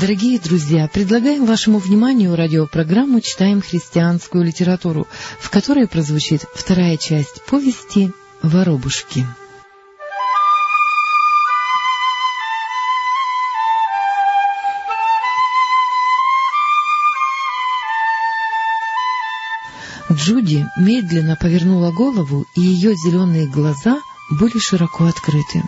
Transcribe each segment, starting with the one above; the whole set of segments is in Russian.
Дорогие друзья, предлагаем вашему вниманию радиопрограмму «Читаем христианскую литературу», в которой прозвучит вторая часть повести «Воробушки». Джуди медленно повернула голову, и ее зеленые глаза были широко открыты.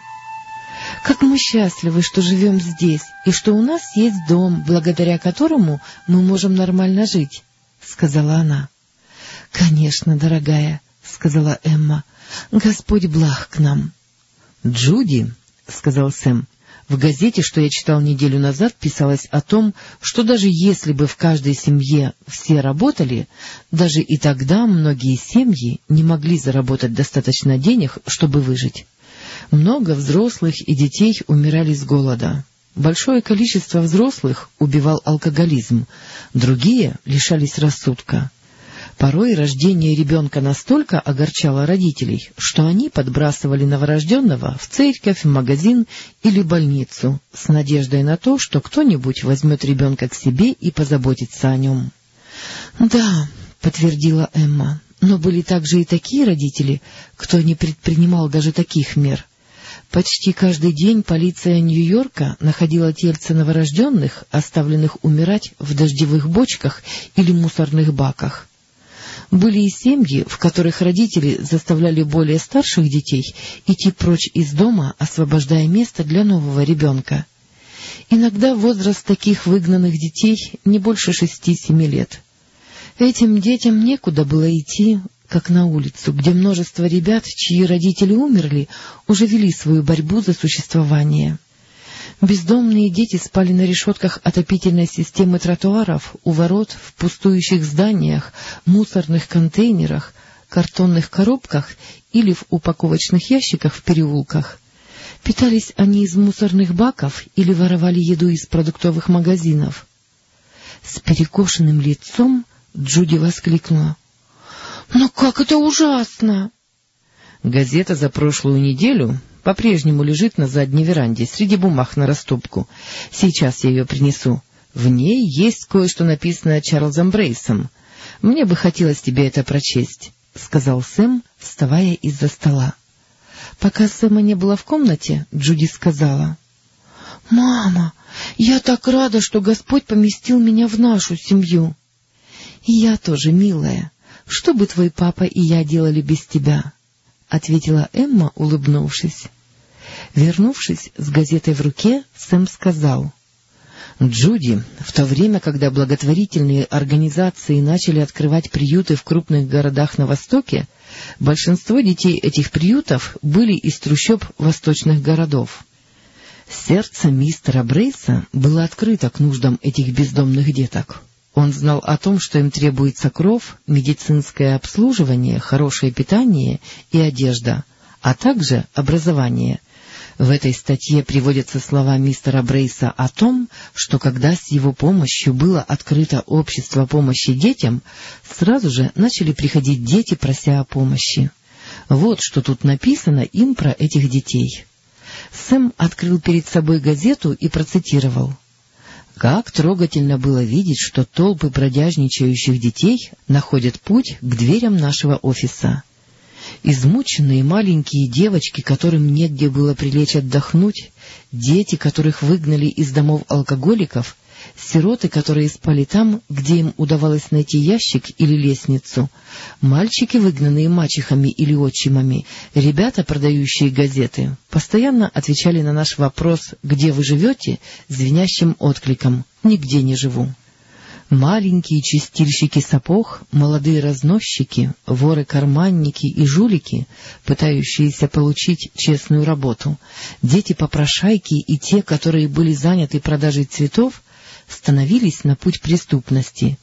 Как мы счастливы, что живем здесь, и что у нас есть дом, благодаря которому мы можем нормально жить, — сказала она. — Конечно, дорогая, — сказала Эмма, — Господь благ к нам. — Джуди, — сказал Сэм, — в газете, что я читал неделю назад, писалось о том, что даже если бы в каждой семье все работали, даже и тогда многие семьи не могли заработать достаточно денег, чтобы выжить. Много взрослых и детей умирали с голода. Большое количество взрослых убивал алкоголизм, другие лишались рассудка. Порой рождение ребенка настолько огорчало родителей, что они подбрасывали новорожденного в церковь, магазин или больницу с надеждой на то, что кто-нибудь возьмет ребенка к себе и позаботится о нем. — Да, — подтвердила Эмма, — но были также и такие родители, кто не предпринимал даже таких мер — Почти каждый день полиция Нью-Йорка находила тельца новорожденных, оставленных умирать в дождевых бочках или мусорных баках. Были и семьи, в которых родители заставляли более старших детей идти прочь из дома, освобождая место для нового ребенка. Иногда возраст таких выгнанных детей не больше шести-семи лет. Этим детям некуда было идти, как на улицу, где множество ребят, чьи родители умерли, уже вели свою борьбу за существование. Бездомные дети спали на решетках отопительной системы тротуаров, у ворот, в пустующих зданиях, мусорных контейнерах, картонных коробках или в упаковочных ящиках в переулках. Питались они из мусорных баков или воровали еду из продуктовых магазинов. С перекошенным лицом Джуди воскликнула. Но как это ужасно! Газета за прошлую неделю по-прежнему лежит на задней веранде, среди бумаг на растопку. Сейчас я ее принесу. В ней есть кое-что написанное Чарльзом Брейсом. Мне бы хотелось тебе это прочесть, — сказал Сэм, вставая из-за стола. Пока Сэма не было в комнате, Джуди сказала. — Мама, я так рада, что Господь поместил меня в нашу семью. — И я тоже, милая. Что бы твой папа и я делали без тебя? — ответила Эмма, улыбнувшись. Вернувшись с газетой в руке, Сэм сказал. — Джуди, в то время, когда благотворительные организации начали открывать приюты в крупных городах на Востоке, большинство детей этих приютов были из трущоб восточных городов. Сердце мистера Брейса было открыто к нуждам этих бездомных деток. Он знал о том, что им требуется кров, медицинское обслуживание, хорошее питание и одежда, а также образование. В этой статье приводятся слова мистера Брейса о том, что когда с его помощью было открыто общество помощи детям, сразу же начали приходить дети, прося о помощи. Вот что тут написано им про этих детей. Сэм открыл перед собой газету и процитировал. Как трогательно было видеть, что толпы бродяжничающих детей находят путь к дверям нашего офиса. Измученные маленькие девочки, которым негде было прилечь отдохнуть, дети, которых выгнали из домов алкоголиков, сироты, которые спали там, где им удавалось найти ящик или лестницу, мальчики, выгнанные мачехами или отчимами, ребята, продающие газеты, постоянно отвечали на наш вопрос «Где вы живете?» звенящим откликом «Нигде не живу». Маленькие чистильщики сапог, молодые разносчики, воры-карманники и жулики, пытающиеся получить честную работу, дети-попрошайки и те, которые были заняты продажей цветов, становились на путь преступности.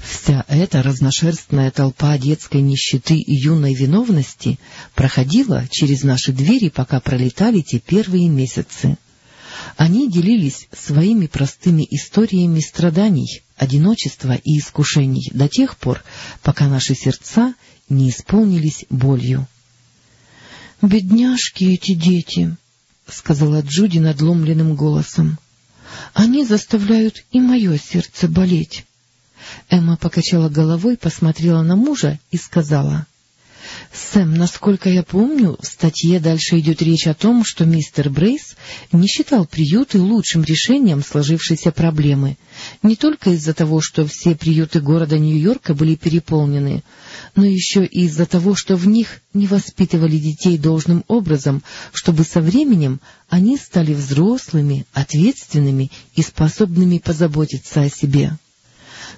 Вся эта разношерстная толпа детской нищеты и юной виновности проходила через наши двери, пока пролетали те первые месяцы. Они делились своими простыми историями страданий, одиночества и искушений до тех пор, пока наши сердца не исполнились болью. — Бедняжки эти дети! — сказала Джуди надломленным голосом. Они заставляют и мое сердце болеть. Эмма покачала головой, посмотрела на мужа и сказала... Сэм, насколько я помню, в статье дальше идет речь о том, что мистер Брейс не считал приюты лучшим решением сложившейся проблемы, не только из-за того, что все приюты города Нью-Йорка были переполнены, но еще и из-за того, что в них не воспитывали детей должным образом, чтобы со временем они стали взрослыми, ответственными и способными позаботиться о себе.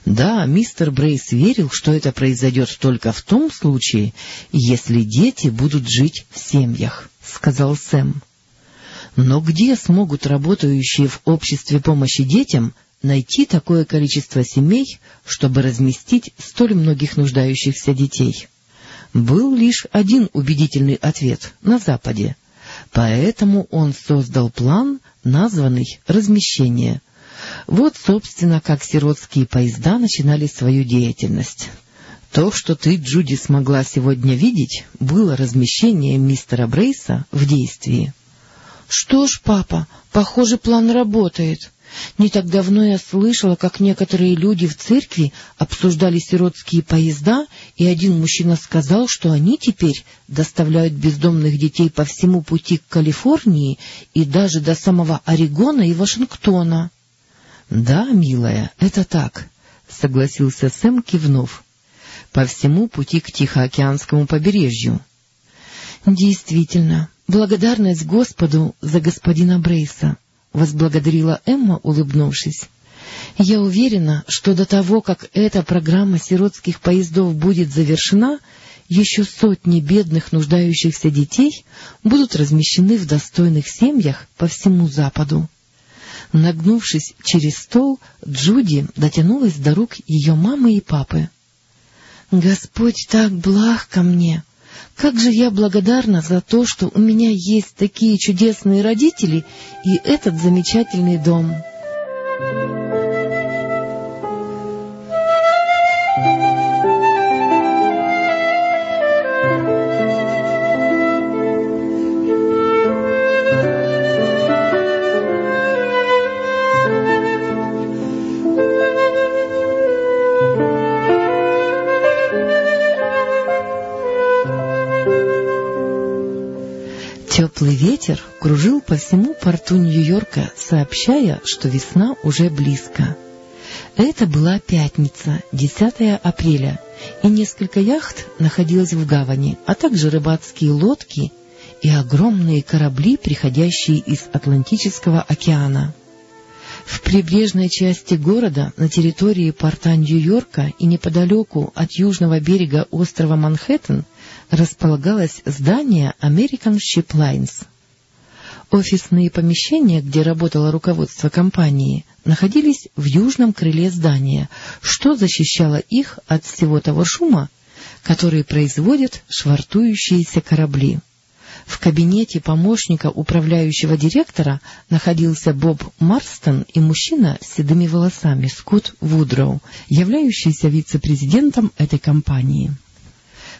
Да, мистер Брейс верил, что это произойдет только в том случае, если дети будут жить в семьях, — сказал Сэм. Но где смогут работающие в обществе помощи детям найти такое количество семей, чтобы разместить столь многих нуждающихся детей? Был лишь один убедительный ответ — на Западе. Поэтому он создал план, названный «размещение», вот, собственно, как сиротские поезда начинали свою деятельность. То, что ты, Джуди, смогла сегодня видеть, было размещение мистера Брейса в действии. — Что ж, папа, похоже, план работает. Не так давно я слышала, как некоторые люди в церкви обсуждали сиротские поезда, и один мужчина сказал, что они теперь доставляют бездомных детей по всему пути к Калифорнии и даже до самого Орегона и Вашингтона. — Да, милая, это так, — согласился Сэм, кивнув. — По всему пути к Тихоокеанскому побережью. — Действительно, благодарность Господу за господина Брейса, — возблагодарила Эмма, улыбнувшись. — Я уверена, что до того, как эта программа сиротских поездов будет завершена, еще сотни бедных нуждающихся детей будут размещены в достойных семьях по всему Западу. Нагнувшись через стол, Джуди дотянулась до рук ее мамы и папы. — Господь так благ ко мне! Как же я благодарна за то, что у меня есть такие чудесные родители и этот замечательный дом! Thank you. По всему порту Нью-Йорка, сообщая, что весна уже близко. Это была пятница, 10 апреля, и несколько яхт находилось в гавани, а также рыбацкие лодки и огромные корабли, приходящие из Атлантического океана. В прибрежной части города, на территории порта Нью-Йорка и неподалеку от южного берега острова Манхэттен, располагалось здание American Ship Lines. Офисные помещения, где работало руководство компании, находились в южном крыле здания, что защищало их от всего того шума, который производят швартующиеся корабли. В кабинете помощника управляющего директора находился Боб Марстон и мужчина с седыми волосами Скотт Вудроу, являющийся вице-президентом этой компании.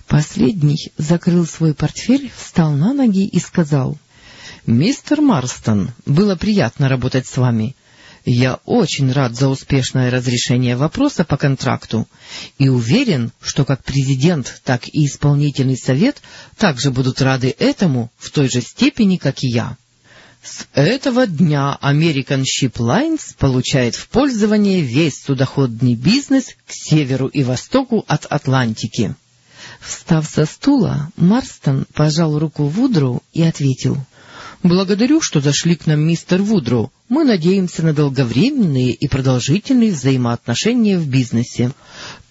Последний закрыл свой портфель, встал на ноги и сказал, — Мистер Марстон, было приятно работать с вами. Я очень рад за успешное разрешение вопроса по контракту и уверен, что как президент, так и исполнительный совет также будут рады этому в той же степени, как и я. С этого дня American Ship Lines получает в пользование весь судоходный бизнес к северу и востоку от Атлантики. Встав со стула, Марстон пожал руку Вудру и ответил —— Благодарю, что зашли к нам, мистер Вудроу. Мы надеемся на долговременные и продолжительные взаимоотношения в бизнесе.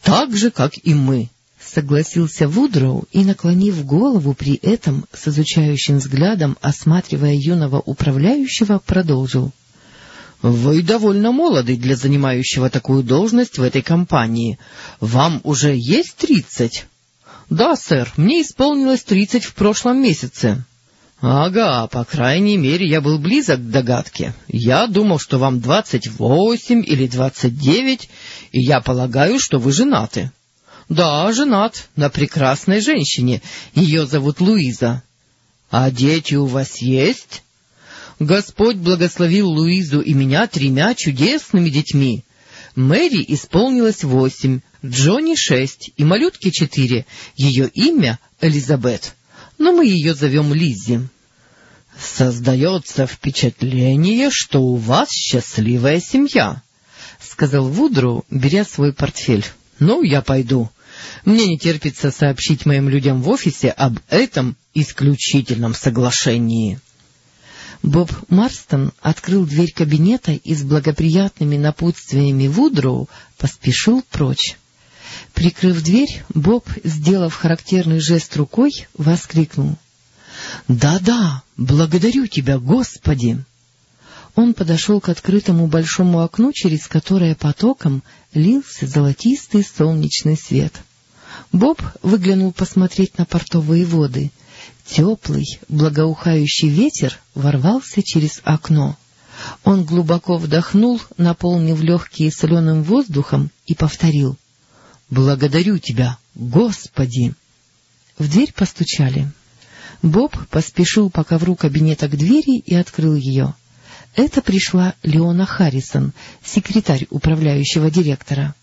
Так же, как и мы. — согласился Вудроу и, наклонив голову при этом, с изучающим взглядом, осматривая юного управляющего, продолжил. — Вы довольно молоды для занимающего такую должность в этой компании. Вам уже есть тридцать? — Да, сэр, мне исполнилось тридцать в прошлом месяце. — Ага, по крайней мере, я был близок к догадке. Я думал, что вам двадцать восемь или двадцать девять, и я полагаю, что вы женаты. — Да, женат, на прекрасной женщине. Ее зовут Луиза. — А дети у вас есть? — Господь благословил Луизу и меня тремя чудесными детьми. Мэри исполнилось восемь, Джонни шесть и малютке четыре. Ее имя Элизабет, но мы ее зовем Лиззи. «Создается впечатление, что у вас счастливая семья», — сказал Вудру, беря свой портфель. «Ну, я пойду. Мне не терпится сообщить моим людям в офисе об этом исключительном соглашении». Боб Марстон открыл дверь кабинета и с благоприятными напутствиями Вудроу поспешил прочь. Прикрыв дверь, Боб, сделав характерный жест рукой, воскликнул. «Да — Да-да, благодарю тебя, Господи! Он подошел к открытому большому окну, через которое потоком лился золотистый солнечный свет. Боб выглянул посмотреть на портовые воды — Теплый, благоухающий ветер ворвался через окно. Он глубоко вдохнул, наполнив легкие соленым воздухом, и повторил «Благодарю тебя, Господи!» В дверь постучали. Боб поспешил по ковру кабинета к двери и открыл ее. Это пришла Леона Харрисон, секретарь управляющего директора.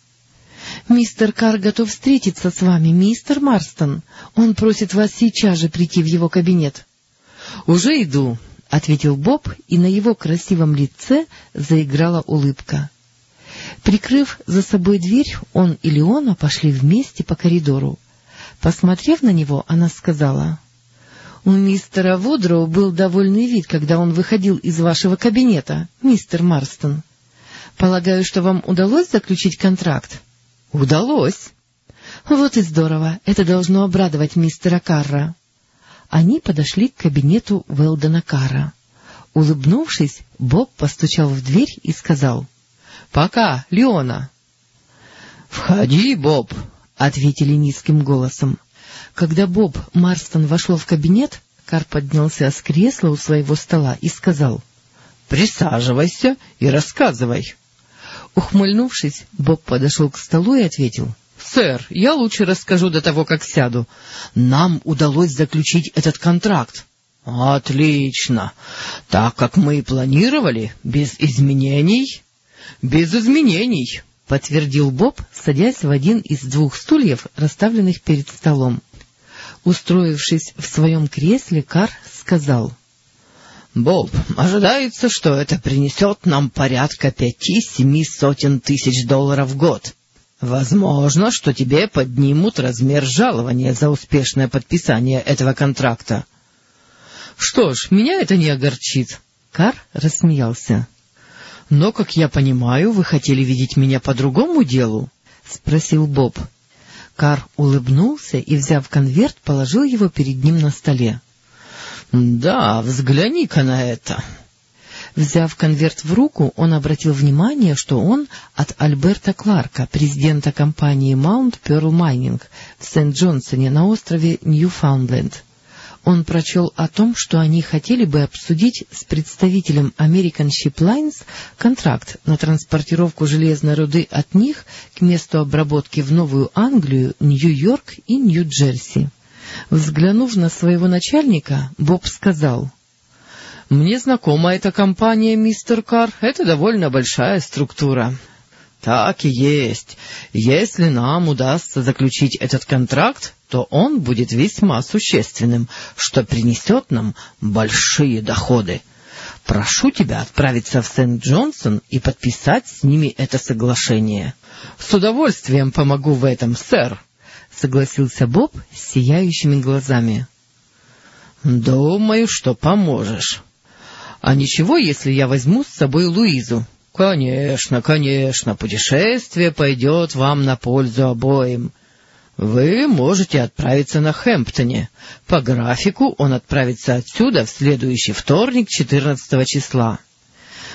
— Мистер Кар готов встретиться с вами, мистер Марстон. Он просит вас сейчас же прийти в его кабинет. — Уже иду, — ответил Боб, и на его красивом лице заиграла улыбка. Прикрыв за собой дверь, он и Леона пошли вместе по коридору. Посмотрев на него, она сказала... — У мистера Вудроу был довольный вид, когда он выходил из вашего кабинета, мистер Марстон. Полагаю, что вам удалось заключить контракт? — Удалось. Вот и здорово. Это должно обрадовать мистера Карра. Они подошли к кабинету Велдена Карра. Улыбнувшись, Боб постучал в дверь и сказал. — Пока, Леона. — Входи, Боб, — ответили низким голосом. Когда Боб Марстон вошел в кабинет, Кар поднялся с кресла у своего стола и сказал. — Присаживайся и рассказывай. Ухмыльнувшись, Боб подошел к столу и ответил. — Сэр, я лучше расскажу до того, как сяду. Нам удалось заключить этот контракт. — Отлично. Так, как мы и планировали, без изменений? — Без изменений, — подтвердил Боб, садясь в один из двух стульев, расставленных перед столом. Устроившись в своем кресле, Кар сказал —— Боб, ожидается, что это принесет нам порядка пяти-семи сотен тысяч долларов в год. Возможно, что тебе поднимут размер жалования за успешное подписание этого контракта. — Что ж, меня это не огорчит. Кар рассмеялся. — Но, как я понимаю, вы хотели видеть меня по другому делу? — спросил Боб. Кар улыбнулся и, взяв конверт, положил его перед ним на столе. Да, взгляни-ка на это. Взяв конверт в руку, он обратил внимание, что он от Альберта Кларка, президента компании Mount Pearl Mining в Сент-Джонсоне на острове Ньюфаундленд. Он прочел о том, что они хотели бы обсудить с представителем American Ship Lines контракт на транспортировку железной руды от них к месту обработки в Новую Англию, Нью-Йорк и Нью-Джерси. Взглянув на своего начальника, Боб сказал, — Мне знакома эта компания, мистер Карр, это довольно большая структура. — Так и есть. Если нам удастся заключить этот контракт, то он будет весьма существенным, что принесет нам большие доходы. Прошу тебя отправиться в Сент-Джонсон и подписать с ними это соглашение. — С удовольствием помогу в этом, сэр. — согласился Боб с сияющими глазами. — Думаю, что поможешь. А ничего, если я возьму с собой Луизу? — Конечно, конечно, путешествие пойдет вам на пользу обоим. Вы можете отправиться на Хэмптоне. По графику он отправится отсюда в следующий вторник, 14 числа.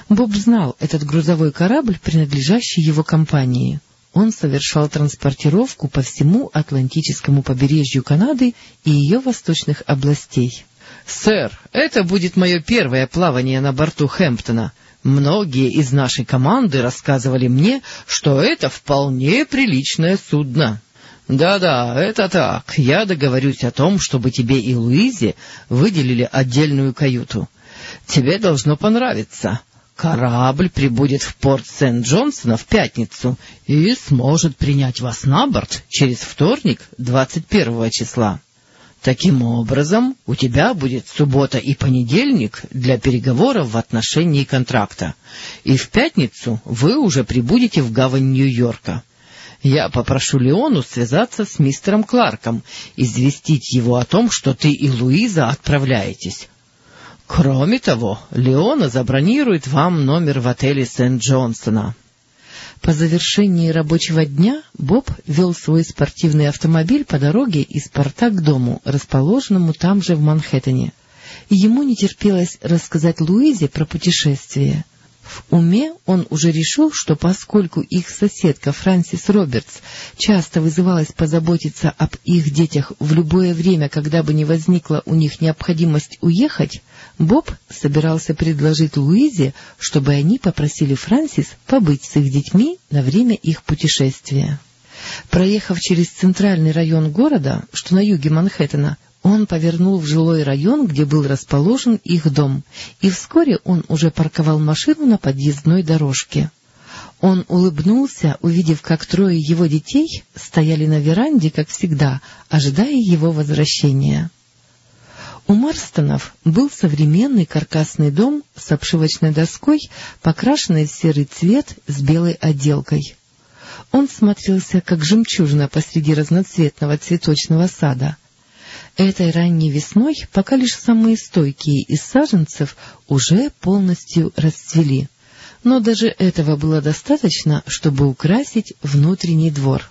Боб знал этот грузовой корабль, принадлежащий его компании. Он совершал транспортировку по всему Атлантическому побережью Канады и ее восточных областей. — Сэр, это будет мое первое плавание на борту Хэмптона. Многие из нашей команды рассказывали мне, что это вполне приличное судно. Да-да, это так. Я договорюсь о том, чтобы тебе и Луизе выделили отдельную каюту. Тебе должно понравиться. Корабль прибудет в порт Сент-Джонсона в пятницу и сможет принять вас на борт через вторник, 21 числа. Таким образом, у тебя будет суббота и понедельник для переговоров в отношении контракта, и в пятницу вы уже прибудете в гавань Нью-Йорка. Я попрошу Леону связаться с мистером Кларком, известить его о том, что ты и Луиза отправляетесь. Кроме того, Леона забронирует вам номер в отеле Сент-Джонсона. По завершении рабочего дня Боб вел свой спортивный автомобиль по дороге из порта к дому, расположенному там же в Манхэттене. Ему не терпелось рассказать Луизе про путешествие. В уме он уже решил, что поскольку их соседка Франсис Робертс часто вызывалась позаботиться об их детях в любое время, когда бы не возникла у них необходимость уехать, Боб собирался предложить Луизе, чтобы они попросили Франсис побыть с их детьми на время их путешествия. Проехав через центральный район города, что на юге Манхэттена, он повернул в жилой район, где был расположен их дом, и вскоре он уже парковал машину на подъездной дорожке. Он улыбнулся, увидев, как трое его детей стояли на веранде, как всегда, ожидая его возвращения. У Марстонов был современный каркасный дом с обшивочной доской, покрашенной в серый цвет с белой отделкой. Он смотрелся, как жемчужина посреди разноцветного цветочного сада — Этой ранней весной пока лишь самые стойкие из саженцев уже полностью расцвели. Но даже этого было достаточно, чтобы украсить внутренний двор.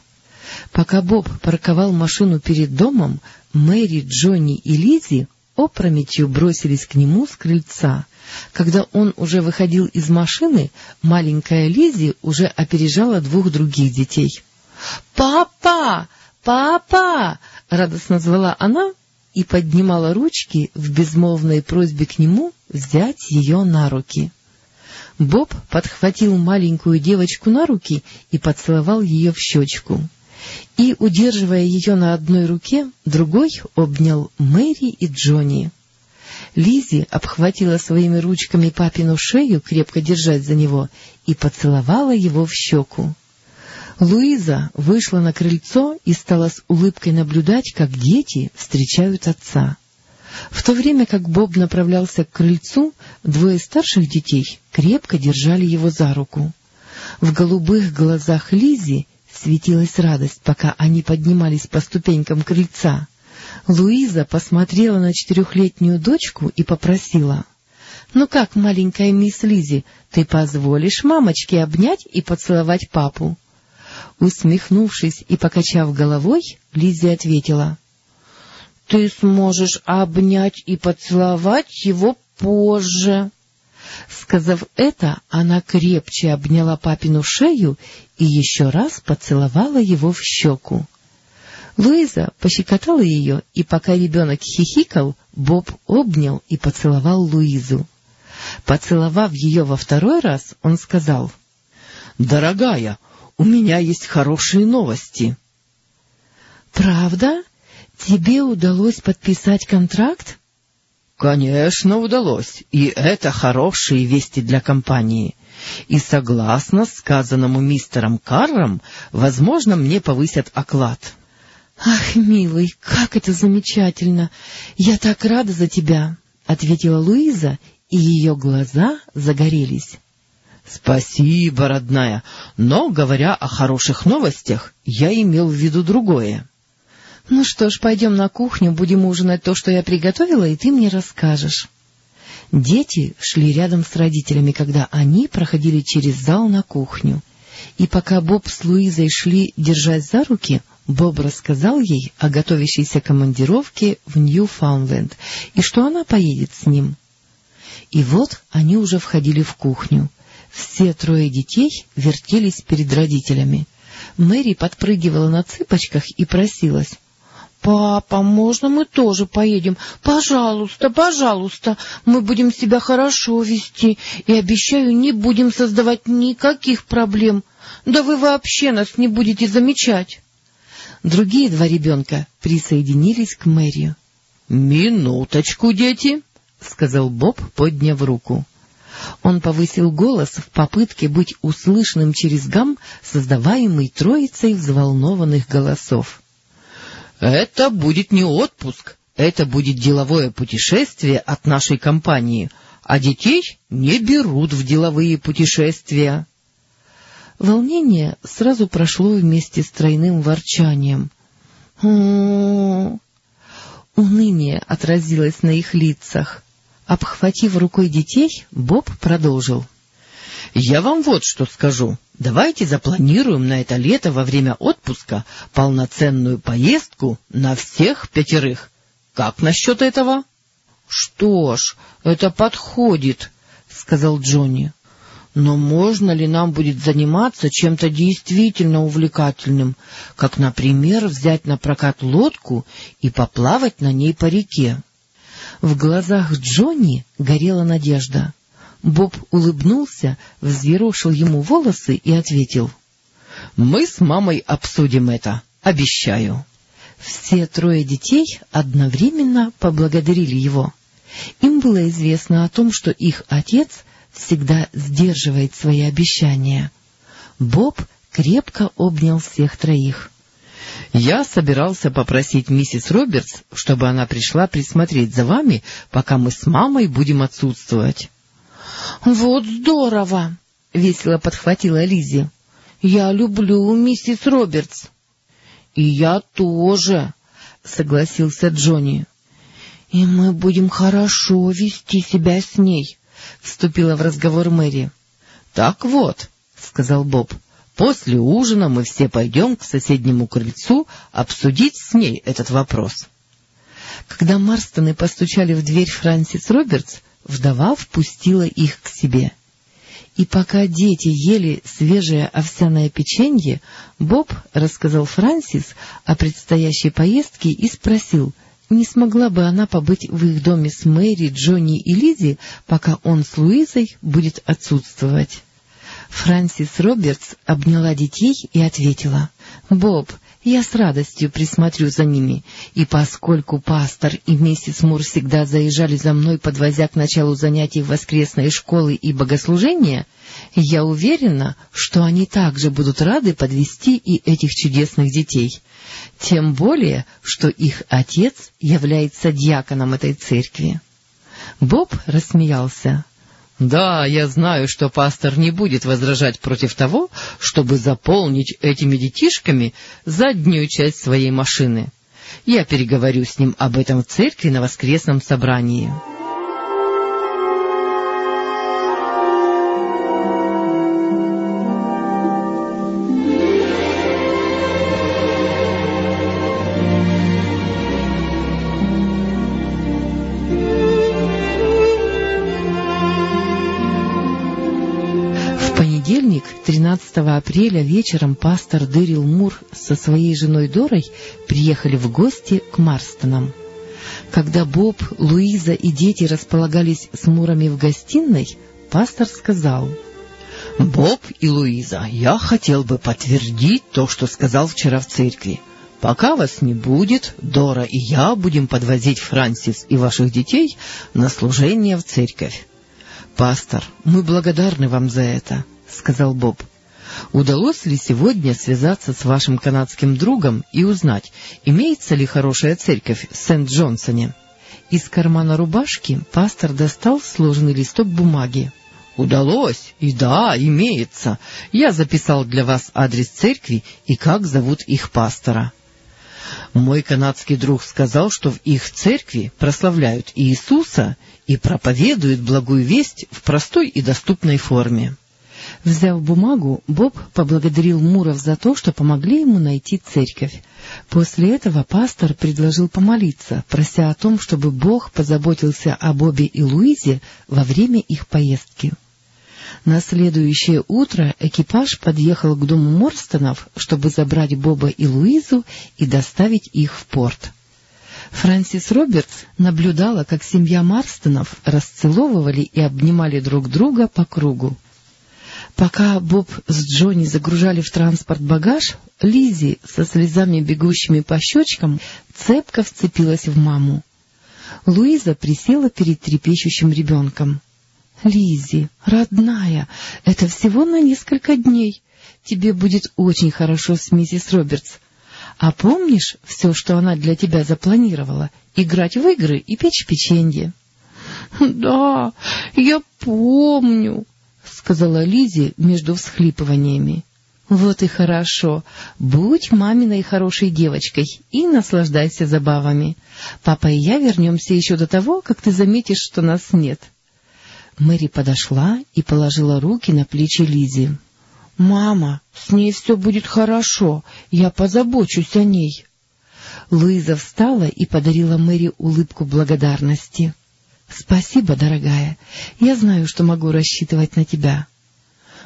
Пока Боб парковал машину перед домом, Мэри, Джонни и Лизи опрометью бросились к нему с крыльца. Когда он уже выходил из машины, маленькая Лизи уже опережала двух других детей. «Папа! Папа!» — радостно звала она и поднимала ручки в безмолвной просьбе к нему взять ее на руки. Боб подхватил маленькую девочку на руки и поцеловал ее в щечку. И, удерживая ее на одной руке, другой обнял Мэри и Джонни. Лизи обхватила своими ручками папину шею, крепко держать за него, и поцеловала его в щеку. Луиза вышла на крыльцо и стала с улыбкой наблюдать, как дети встречают отца. В то время как Боб направлялся к крыльцу, двое старших детей крепко держали его за руку. В голубых глазах Лизи светилась радость, пока они поднимались по ступенькам крыльца. Луиза посмотрела на четырехлетнюю дочку и попросила. — Ну как, маленькая мисс Лизи, ты позволишь мамочке обнять и поцеловать папу? Усмехнувшись и покачав головой, Лиззи ответила. — Ты сможешь обнять и поцеловать его позже. Сказав это, она крепче обняла папину шею и еще раз поцеловала его в щеку. Луиза пощекотала ее, и пока ребенок хихикал, Боб обнял и поцеловал Луизу. Поцеловав ее во второй раз, он сказал. — Дорогая, у меня есть хорошие новости. — Правда? Тебе удалось подписать контракт? — Конечно, удалось, и это хорошие вести для компании. И согласно сказанному мистером Карром, возможно, мне повысят оклад. — Ах, милый, как это замечательно! Я так рада за тебя! — ответила Луиза, и ее глаза загорелись. — Спасибо, родная, но, говоря о хороших новостях, я имел в виду другое. — Ну что ж, пойдем на кухню, будем ужинать то, что я приготовила, и ты мне расскажешь. Дети шли рядом с родителями, когда они проходили через зал на кухню. И пока Боб с Луизой шли, держась за руки, Боб рассказал ей о готовящейся командировке в Ньюфаундленд и что она поедет с ним. И вот они уже входили в кухню. Все трое детей вертелись перед родителями. Мэри подпрыгивала на цыпочках и просилась. — Папа, можно мы тоже поедем? Пожалуйста, пожалуйста, мы будем себя хорошо вести и, обещаю, не будем создавать никаких проблем. Да вы вообще нас не будете замечать. Другие два ребенка присоединились к Мэри. — Минуточку, дети, — сказал Боб, подняв руку. Он повысил голос в попытке быть услышанным через гам, создаваемый троицей взволнованных голосов. — Это будет не отпуск, это будет деловое путешествие от нашей компании, а детей не берут в деловые путешествия. Волнение сразу прошло вместе с тройным ворчанием. Уныние отразилось на их лицах. Обхватив рукой детей, Боб продолжил. — Я вам вот что скажу. Давайте запланируем на это лето во время отпуска полноценную поездку на всех пятерых. Как насчет этого? — Что ж, это подходит, — сказал Джонни. — Но можно ли нам будет заниматься чем-то действительно увлекательным, как, например, взять на прокат лодку и поплавать на ней по реке? В глазах Джонни горела надежда. Боб улыбнулся, взъерошил ему волосы и ответил. — Мы с мамой обсудим это, обещаю. Все трое детей одновременно поблагодарили его. Им было известно о том, что их отец всегда сдерживает свои обещания. Боб крепко обнял всех троих. Я собирался попросить миссис Робертс, чтобы она пришла присмотреть за вами, пока мы с мамой будем отсутствовать. — Вот здорово! — весело подхватила Лизи. Я люблю миссис Робертс. — И я тоже, — согласился Джонни. — И мы будем хорошо вести себя с ней, — вступила в разговор Мэри. — Так вот, — сказал Боб, — После ужина мы все пойдем к соседнему крыльцу обсудить с ней этот вопрос. Когда Марстоны постучали в дверь Франсис Робертс, вдова впустила их к себе. И пока дети ели свежее овсяное печенье, Боб рассказал Франсис о предстоящей поездке и спросил, не смогла бы она побыть в их доме с Мэри, Джонни и Лизи, пока он с Луизой будет отсутствовать. Франсис Робертс обняла детей и ответила. — Боб, я с радостью присмотрю за ними, и поскольку пастор и миссис Мур всегда заезжали за мной, подвозя к началу занятий воскресной школы и богослужения, я уверена, что они также будут рады подвести и этих чудесных детей. Тем более, что их отец является дьяконом этой церкви. Боб рассмеялся. Да, я знаю, что пастор не будет возражать против того, чтобы заполнить этими детишками заднюю часть своей машины. Я переговорю с ним об этом в церкви на воскресном собрании. 13 апреля, вечером пастор Дырил Мур со своей женой Дорой приехали в гости к Марстонам. Когда Боб, Луиза и дети располагались с Мурами в гостиной, пастор сказал... — Боб и Луиза, я хотел бы подтвердить то, что сказал вчера в церкви. Пока вас не будет, Дора и я будем подвозить Франсис и ваших детей на служение в церковь. Пастор, мы благодарны вам за это. — сказал Боб. — Удалось ли сегодня связаться с вашим канадским другом и узнать, имеется ли хорошая церковь в Сент-Джонсоне? Из кармана рубашки пастор достал сложенный листок бумаги. — Удалось, и да, имеется. Я записал для вас адрес церкви и как зовут их пастора. Мой канадский друг сказал, что в их церкви прославляют Иисуса и проповедуют благую весть в простой и доступной форме. Взяв бумагу, Боб поблагодарил Муров за то, что помогли ему найти церковь. После этого пастор предложил помолиться, прося о том, чтобы Бог позаботился о Бобе и Луизе во время их поездки. На следующее утро экипаж подъехал к дому Морстонов, чтобы забрать Боба и Луизу и доставить их в порт. Фрэнсис Робертс наблюдала, как семья Марстонов расцеловывали и обнимали друг друга по кругу. Пока Боб с Джонни загружали в транспорт багаж, Лизи со слезами бегущими по щечкам цепко вцепилась в маму. Луиза присела перед трепещущим ребенком. — Лизи, родная, это всего на несколько дней. Тебе будет очень хорошо с миссис Робертс. А помнишь все, что она для тебя запланировала? Играть в игры и печь печенье? — Да, я помню, — сказала Лизи между всхлипываниями. — Вот и хорошо. Будь маминой хорошей девочкой и наслаждайся забавами. Папа и я вернемся еще до того, как ты заметишь, что нас нет. Мэри подошла и положила руки на плечи Лизи. «Мама, с ней все будет хорошо, я позабочусь о ней». Луиза встала и подарила Мэри улыбку благодарности. — Спасибо, дорогая. Я знаю, что могу рассчитывать на тебя.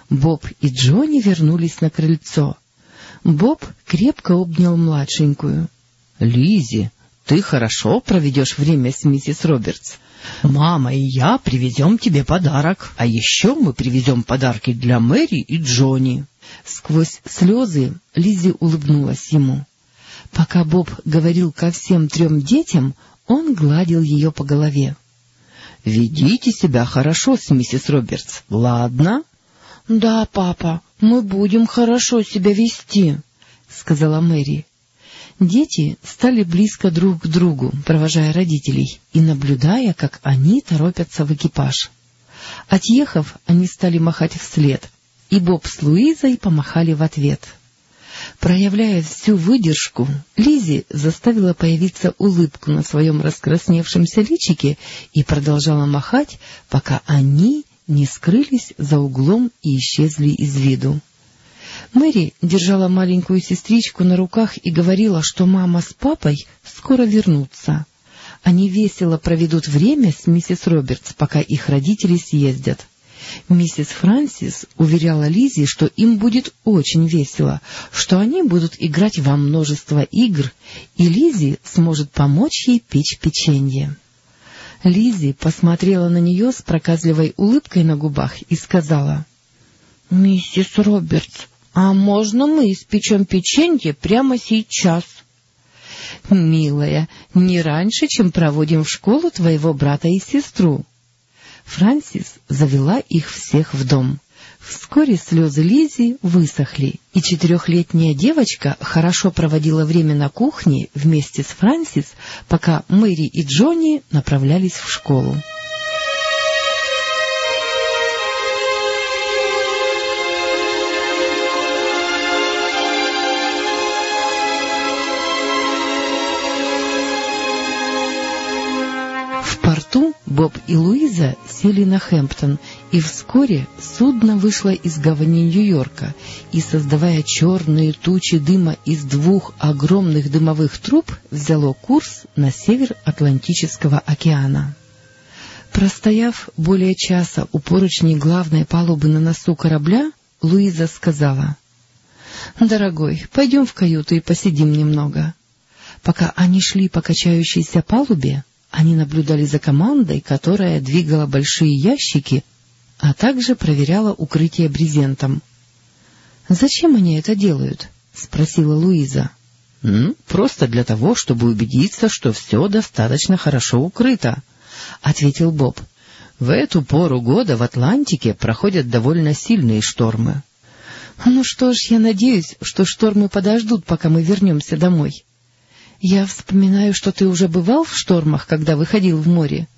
Боб и Джонни вернулись на крыльцо. Боб крепко обнял младшенькую. — Лизи, ты хорошо проведешь время с миссис Робертс. Мама и я привезем тебе подарок, а еще мы привезем подарки для Мэри и Джонни. Сквозь слезы Лизи улыбнулась ему. Пока Боб говорил ко всем трем детям, он гладил ее по голове. — Ведите себя хорошо с миссис Робертс, ладно? — Да, папа, мы будем хорошо себя вести, — сказала Мэри. Дети стали близко друг к другу, провожая родителей и наблюдая, как они торопятся в экипаж. Отъехав, они стали махать вслед, и Боб с Луизой помахали в ответ. Проявляя всю выдержку, Лизи заставила появиться улыбку на своем раскрасневшемся личике и продолжала махать, пока они не скрылись за углом и исчезли из виду. Мэри держала маленькую сестричку на руках и говорила, что мама с папой скоро вернутся. Они весело проведут время с миссис Робертс, пока их родители съездят. Миссис Франсис уверяла Лизи, что им будет очень весело, что они будут играть во множество игр, и Лизи сможет помочь ей печь печенье. Лизи посмотрела на нее с проказливой улыбкой на губах и сказала, — Миссис Робертс, а можно мы испечем печенье прямо сейчас? — Милая, не раньше, чем проводим в школу твоего брата и сестру. Франсис завела их всех в дом. Вскоре слезы Лизи высохли, и четырехлетняя девочка хорошо проводила время на кухне вместе с Франсис, пока Мэри и Джонни направлялись в школу. Боб и Луиза сели на Хэмптон, и вскоре судно вышло из гавани Нью-Йорка и, создавая черные тучи дыма из двух огромных дымовых труб, взяло курс на север Атлантического океана. Простояв более часа у поручней главной палубы на носу корабля, Луиза сказала, — Дорогой, пойдем в каюту и посидим немного. Пока они шли по качающейся палубе, они наблюдали за командой, которая двигала большие ящики, а также проверяла укрытие брезентом. — Зачем они это делают? — спросила Луиза. — Просто для того, чтобы убедиться, что все достаточно хорошо укрыто, — ответил Боб. — В эту пору года в Атлантике проходят довольно сильные штормы. — Ну что ж, я надеюсь, что штормы подождут, пока мы вернемся домой. Я вспоминаю, что ты уже бывал в штормах, когда выходил в море.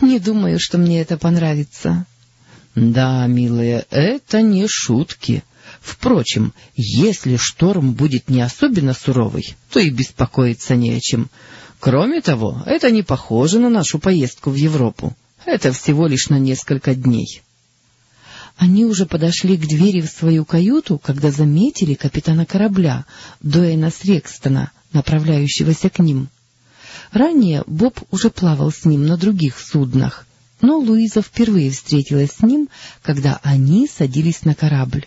Не думаю, что мне это понравится. — Да, милая, это не шутки. Впрочем, если шторм будет не особенно суровый, то и беспокоиться не о чем. Кроме того, это не похоже на нашу поездку в Европу. Это всего лишь на несколько дней. Они уже подошли к двери в свою каюту, когда заметили капитана корабля, Дуэйна Срекстона, направляющегося к ним. Ранее Боб уже плавал с ним на других суднах, но Луиза впервые встретилась с ним, когда они садились на корабль.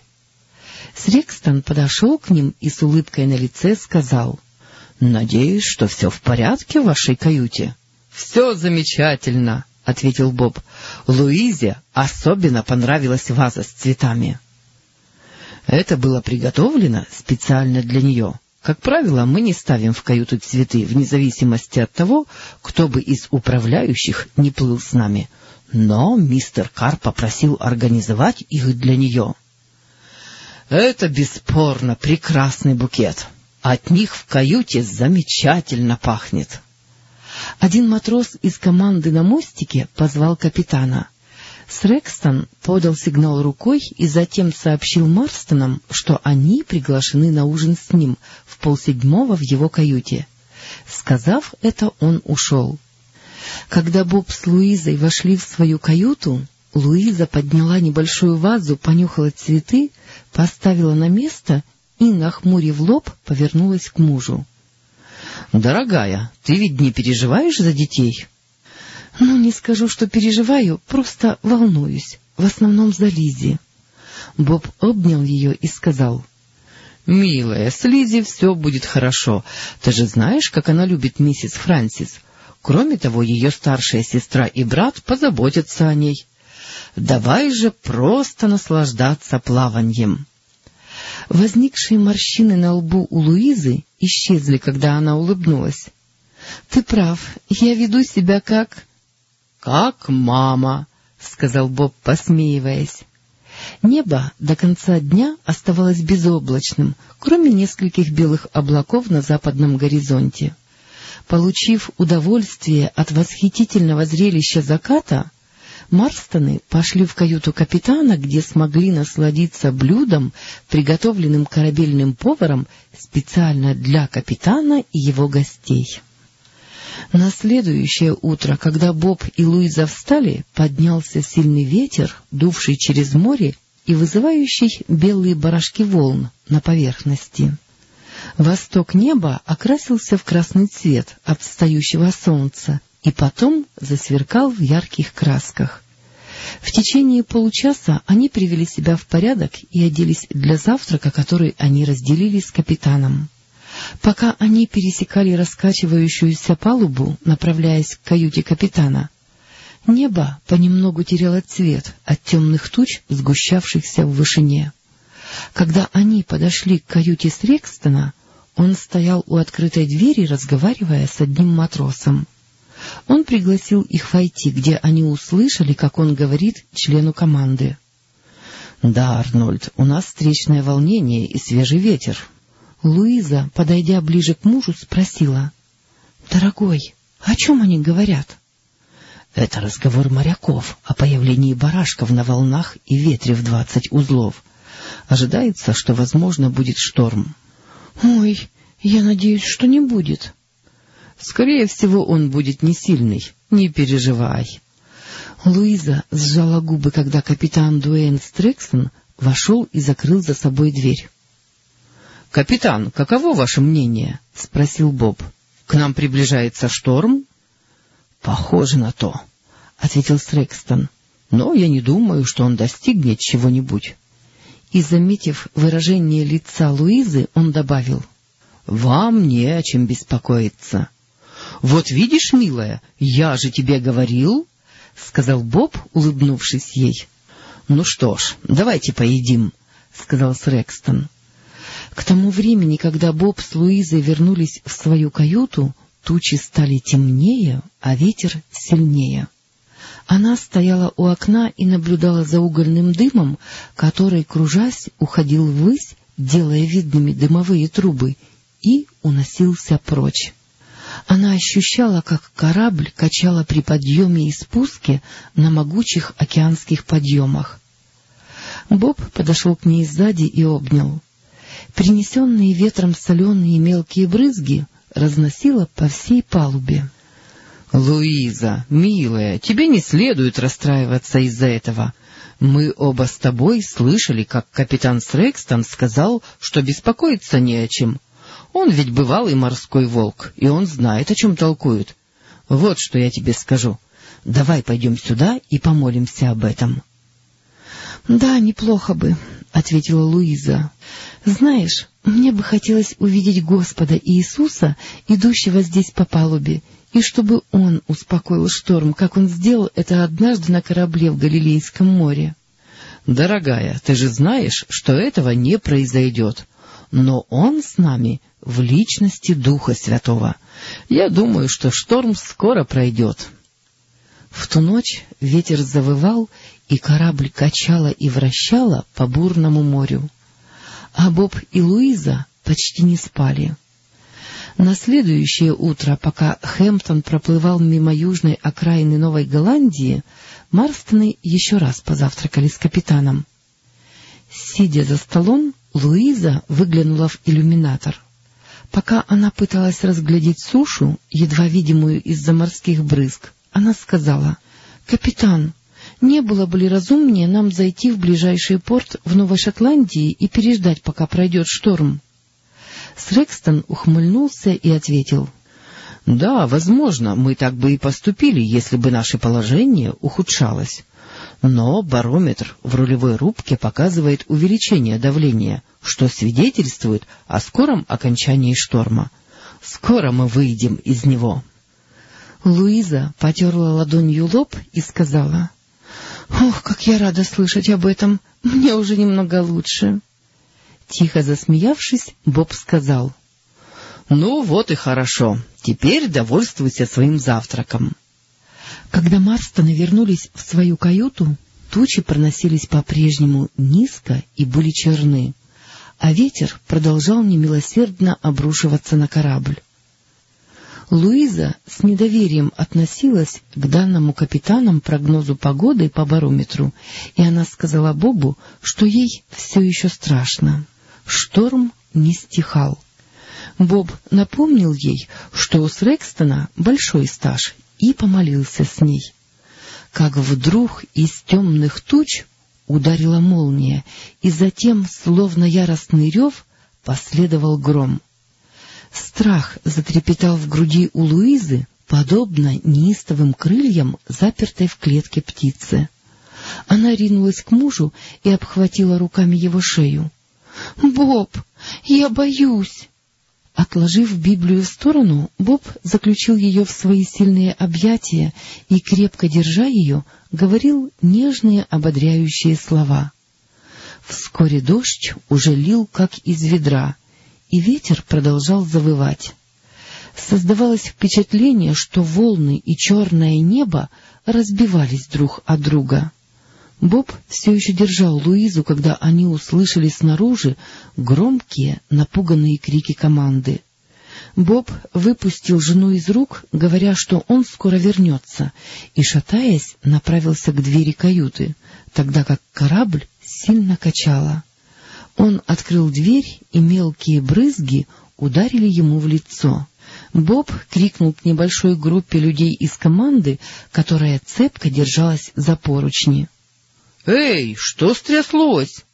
Срекстон подошел к ним и с улыбкой на лице сказал, — Надеюсь, что все в порядке в вашей каюте? — Все замечательно, — ответил Боб. — Луизе особенно понравилась ваза с цветами. Это было приготовлено специально для нее, Как правило, мы не ставим в каюту цветы, вне зависимости от того, кто бы из управляющих не плыл с нами. Но мистер Кар попросил организовать их для нее. Это бесспорно прекрасный букет. От них в каюте замечательно пахнет. Один матрос из команды на мостике позвал капитана. Срекстон подал сигнал рукой и затем сообщил Марстонам, что они приглашены на ужин с ним в полседьмого в его каюте. Сказав это, он ушел. Когда Боб с Луизой вошли в свою каюту, Луиза подняла небольшую вазу, понюхала цветы, поставила на место и, нахмурив лоб, повернулась к мужу. — Дорогая, ты ведь не переживаешь за детей? — Ну, не скажу, что переживаю, просто волнуюсь, в основном за Лизи. Боб обнял ее и сказал. — Милая, с Лизи все будет хорошо. Ты же знаешь, как она любит миссис Франсис. Кроме того, ее старшая сестра и брат позаботятся о ней. Давай же просто наслаждаться плаванием. Возникшие морщины на лбу у Луизы исчезли, когда она улыбнулась. — Ты прав, я веду себя как... — Как мама, — сказал Боб, посмеиваясь. Небо до конца дня оставалось безоблачным, кроме нескольких белых облаков на западном горизонте. Получив удовольствие от восхитительного зрелища заката, Марстоны пошли в каюту капитана, где смогли насладиться блюдом, приготовленным корабельным поваром специально для капитана и его гостей. На следующее утро, когда Боб и Луиза встали, поднялся сильный ветер, дувший через море и вызывающий белые барашки волн на поверхности. Восток неба окрасился в красный цвет от встающего солнца и потом засверкал в ярких красках. В течение получаса они привели себя в порядок и оделись для завтрака, который они разделили с капитаном. Пока они пересекали раскачивающуюся палубу, направляясь к каюте капитана, небо понемногу теряло цвет от темных туч, сгущавшихся в вышине. Когда они подошли к каюте Срекстона, он стоял у открытой двери, разговаривая с одним матросом. Он пригласил их войти, где они услышали, как он говорит члену команды. — Да, Арнольд, у нас встречное волнение и свежий ветер. Луиза, подойдя ближе к мужу, спросила. — Дорогой, о чем они говорят? — Это разговор моряков о появлении барашков на волнах и ветре в двадцать узлов. Ожидается, что, возможно, будет шторм. — Ой, я надеюсь, что не будет. Скорее всего, он будет не сильный, не переживай. Луиза сжала губы, когда капитан Дуэйн Стрексон вошел и закрыл за собой дверь. — Капитан, каково ваше мнение? — спросил Боб. — К нам приближается шторм? — Похоже на то, — ответил Стрекстон. — Но я не думаю, что он достигнет чего-нибудь. И, заметив выражение лица Луизы, он добавил. — Вам не о чем беспокоиться. — Вот видишь, милая, я же тебе говорил, — сказал Боб, улыбнувшись ей. — Ну что ж, давайте поедим, — сказал Срекстон. К тому времени, когда Боб с Луизой вернулись в свою каюту, тучи стали темнее, а ветер сильнее. Она стояла у окна и наблюдала за угольным дымом, который, кружась, уходил ввысь, делая видными дымовые трубы, и уносился прочь. Она ощущала, как корабль качала при подъеме и спуске на могучих океанских подъемах. Боб подошел к ней сзади и обнял. Принесенные ветром соленые мелкие брызги разносило по всей палубе. — Луиза, милая, тебе не следует расстраиваться из-за этого. Мы оба с тобой слышали, как капитан Срекстон сказал, что беспокоиться не о чем. Он ведь бывалый морской волк, и он знает, о чем толкует. Вот что я тебе скажу. Давай пойдем сюда и помолимся об этом. — Да, неплохо бы, — ответила Луиза. — Знаешь, мне бы хотелось увидеть Господа Иисуса, идущего здесь по палубе, и чтобы Он успокоил шторм, как Он сделал это однажды на корабле в Галилейском море. — Дорогая, ты же знаешь, что этого не произойдет. но он с нами в личности Духа Святого. Я думаю, что шторм скоро пройдет. В ту ночь ветер завывал, и корабль качало и вращало по бурному морю. А Боб и Луиза почти не спали. На следующее утро, пока Хэмптон проплывал мимо южной окраины Новой Голландии, Марстоны еще раз позавтракали с капитаном. Сидя за столом, Луиза выглянула в иллюминатор. Пока она пыталась разглядеть сушу, едва видимую из-за морских брызг, она сказала, — Капитан, не было бы ли разумнее нам зайти в ближайший порт в Новой Шотландии и переждать, пока пройдет шторм? Срекстон ухмыльнулся и ответил. — Да, возможно, мы так бы и поступили, если бы наше положение ухудшалось. Но барометр в рулевой рубке показывает увеличение давления, что свидетельствует о скором окончании шторма. Скоро мы выйдем из него. Луиза потерла ладонью лоб и сказала, — Ох, как я рада слышать об этом! Мне уже немного лучше. Тихо засмеявшись, Боб сказал. — Ну, вот и хорошо. Теперь довольствуйся своим завтраком. Когда Марстоны вернулись в свою каюту, тучи проносились по-прежнему низко и были черны, а ветер продолжал немилосердно обрушиваться на корабль. Луиза с недоверием относилась к данному капитанам прогнозу погоды по барометру, и она сказала Бобу, что ей все еще страшно. Шторм не стихал. Боб напомнил ей, что у Срекстона большой стаж, и помолился с ней. Как вдруг из темных туч ударила молния, и затем, словно яростный рев, последовал гром. Страх затрепетал в груди у Луизы, подобно неистовым крыльям, запертой в клетке птицы. Она ринулась к мужу и обхватила руками его шею. — Боб, я боюсь! Отложив Библию в сторону, Боб заключил ее в свои сильные объятия и, крепко держа ее, говорил нежные ободряющие слова. Вскоре дождь уже лил, как из ведра, и ветер продолжал завывать. Создавалось впечатление, что волны и черное небо разбивались друг от друга. Боб все еще держал Луизу, когда они услышали снаружи громкие, напуганные крики команды. Боб выпустил жену из рук, говоря, что он скоро вернется, и, шатаясь, направился к двери каюты, тогда как корабль сильно качало. Он открыл дверь, и мелкие брызги ударили ему в лицо. Боб крикнул к небольшой группе людей из команды, которая цепко держалась за поручни. — Эй, что стряслось?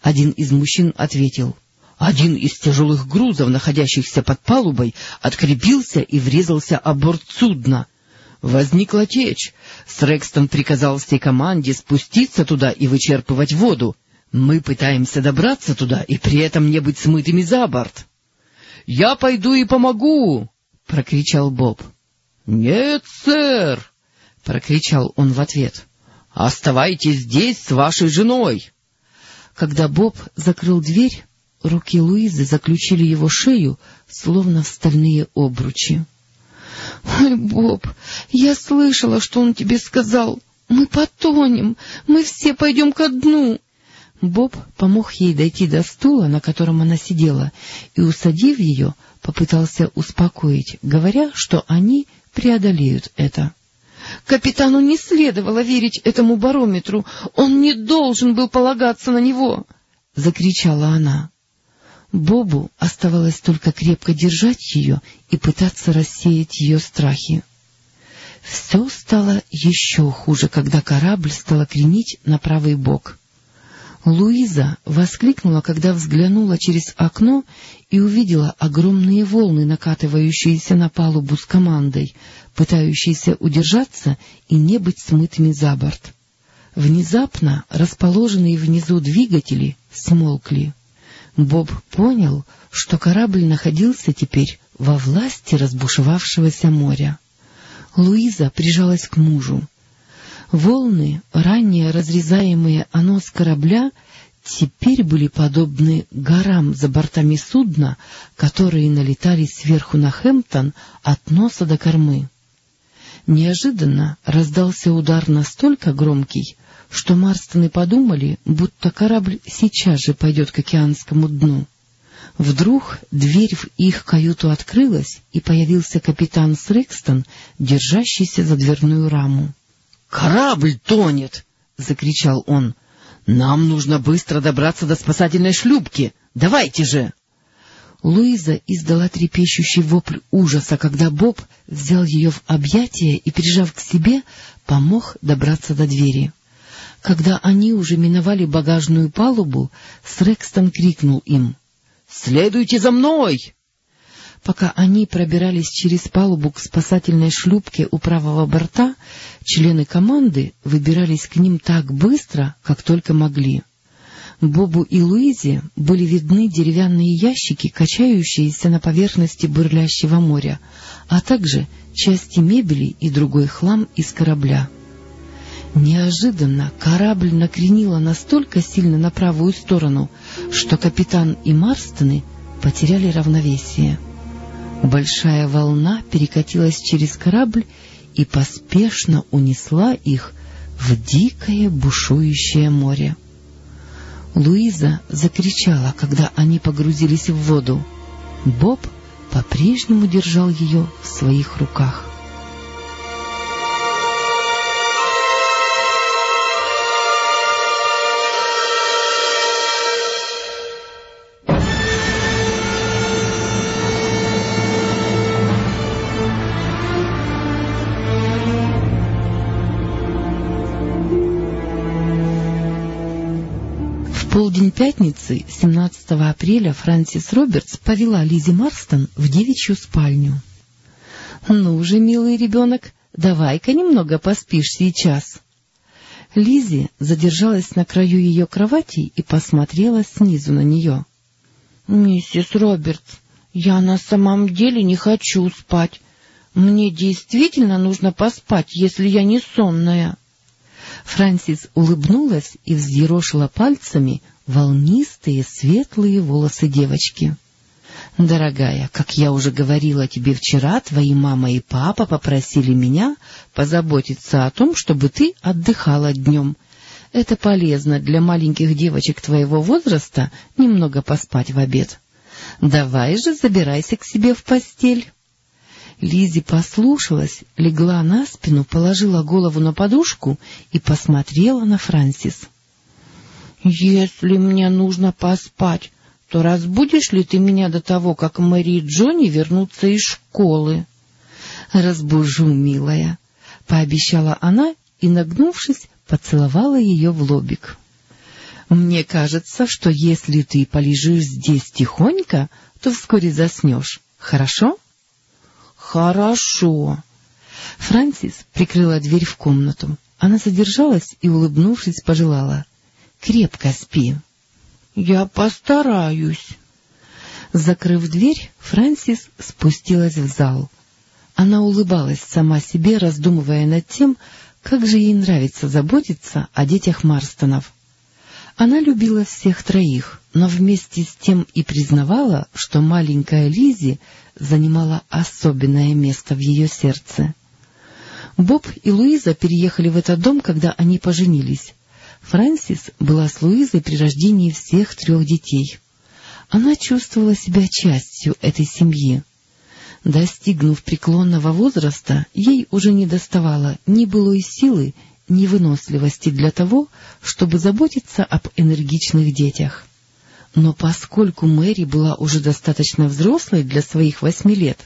Один из мужчин ответил. Один из тяжелых грузов, находящихся под палубой, открепился и врезался о борт судна. Возникла течь. Срекстон приказал всей команде спуститься туда и вычерпывать воду. Мы пытаемся добраться туда и при этом не быть смытыми за борт. — Я пойду и помогу! — прокричал Боб. — Нет, сэр! — прокричал он в ответ. Оставайтесь здесь с вашей женой. Когда Боб закрыл дверь, руки Луизы заключили его шею, словно в стальные обручи. — Ой, Боб, я слышала, что он тебе сказал. Мы потонем, мы все пойдем ко дну. Боб помог ей дойти до стула, на котором она сидела, и, усадив ее, попытался успокоить, говоря, что они преодолеют это. Капитану не следовало верить этому барометру. Он не должен был полагаться на него! — закричала она. Бобу оставалось только крепко держать ее и пытаться рассеять ее страхи. Все стало еще хуже, когда корабль стал кренить на правый бок. Луиза воскликнула, когда взглянула через окно и увидела огромные волны, накатывающиеся на палубу с командой, пытающиеся удержаться и не быть смытыми за борт. Внезапно расположенные внизу двигатели смолкли. Боб понял, что корабль находился теперь во власти разбушевавшегося моря. Луиза прижалась к мужу. Волны, ранее разрезаемые о нос корабля, теперь были подобны горам за бортами судна, которые налетали сверху на Хэмптон от носа до кормы. Неожиданно раздался удар настолько громкий, что Марстоны подумали, будто корабль сейчас же пойдет к океанскому дну. Вдруг дверь в их каюту открылась, и появился капитан Срекстон, держащийся за дверную раму. — Корабль тонет! — закричал он. — Нам нужно быстро добраться до спасательной шлюпки. Давайте же! Луиза издала трепещущий вопль ужаса, когда Боб взял ее в объятия и, прижав к себе, помог добраться до двери. Когда они уже миновали багажную палубу, Срекстон крикнул им — Следуйте за мной! Пока они пробирались через палубу к спасательной шлюпке у правого борта, члены команды выбирались к ним так быстро, как только могли. Бобу и Луизе были видны деревянные ящики, качающиеся на поверхности бурлящего моря, а также части мебели и другой хлам из корабля. Неожиданно корабль накренило настолько сильно на правую сторону, что капитан и Марстоны потеряли равновесие. Большая волна перекатилась через корабль и поспешно унесла их в дикое бушующее море. Луиза закричала, когда они погрузились в воду. Боб по-прежнему держал ее в своих руках. Полдень пятницы, 17 апреля, Франсис Робертс повела Лизи Марстон в девичью спальню. — Ну же, милый ребенок, давай-ка немного поспишь сейчас. Лизи задержалась на краю ее кровати и посмотрела снизу на нее. — Миссис Робертс, я на самом деле не хочу спать. Мне действительно нужно поспать, если я не сонная. Франсис улыбнулась и взъерошила пальцами волнистые светлые волосы девочки. — Дорогая, как я уже говорила тебе вчера, твои мама и папа попросили меня позаботиться о том, чтобы ты отдыхала днем. Это полезно для маленьких девочек твоего возраста немного поспать в обед. Давай же забирайся к себе в постель. Лизи послушалась, легла на спину, положила голову на подушку и посмотрела на Франсис. — Если мне нужно поспать, то разбудишь ли ты меня до того, как Мэри и Джонни вернутся из школы? — Разбужу, милая, — пообещала она и, нагнувшись, поцеловала ее в лобик. — Мне кажется, что если ты полежишь здесь тихонько, то вскоре заснешь. Хорошо? — Хорошо. Франсис прикрыла дверь в комнату. Она задержалась и, улыбнувшись, пожелала. — Крепко спи. — Я постараюсь. Закрыв дверь, Франсис спустилась в зал. Она улыбалась сама себе, раздумывая над тем, как же ей нравится заботиться о детях Марстонов. Она любила всех троих, но вместе с тем и признавала, что маленькая Лизи занимала особенное место в ее сердце. Боб и Луиза переехали в этот дом, когда они поженились. Фрэнсис была с Луизой при рождении всех трех детей. Она чувствовала себя частью этой семьи. Достигнув преклонного возраста, ей уже не доставало ни былой силы, ни выносливости для того, чтобы заботиться об энергичных детях. Но поскольку Мэри была уже достаточно взрослой для своих восьми лет,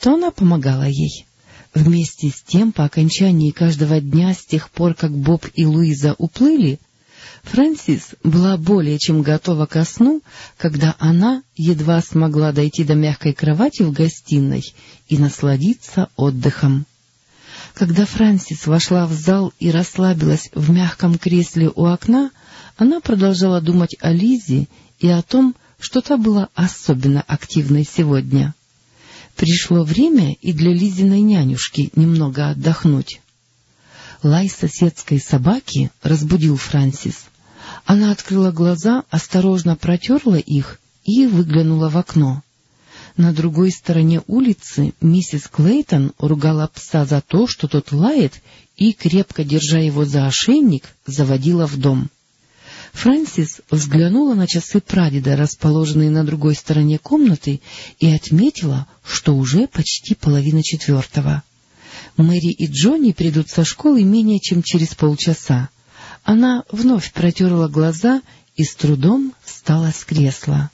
то она помогала ей. Вместе с тем, по окончании каждого дня с тех пор, как Боб и Луиза уплыли, Фрэнсис была более чем готова ко сну, когда она едва смогла дойти до мягкой кровати в гостиной и насладиться отдыхом. Когда Фрэнсис вошла в зал и расслабилась в мягком кресле у окна, она продолжала думать о Лизе и о том, что та была особенно активной сегодня. Пришло время и для Лизиной нянюшки немного отдохнуть. Лай соседской собаки разбудил Франсис. Она открыла глаза, осторожно протерла их и выглянула в окно. На другой стороне улицы миссис Клейтон ругала пса за то, что тот лает, и, крепко держа его за ошейник, заводила в дом. Фрэнсис взглянула на часы прадеда, расположенные на другой стороне комнаты, и отметила, что уже почти половина четвертого. Мэри и Джонни придут со школы менее чем через полчаса. Она вновь протерла глаза и с трудом встала с кресла.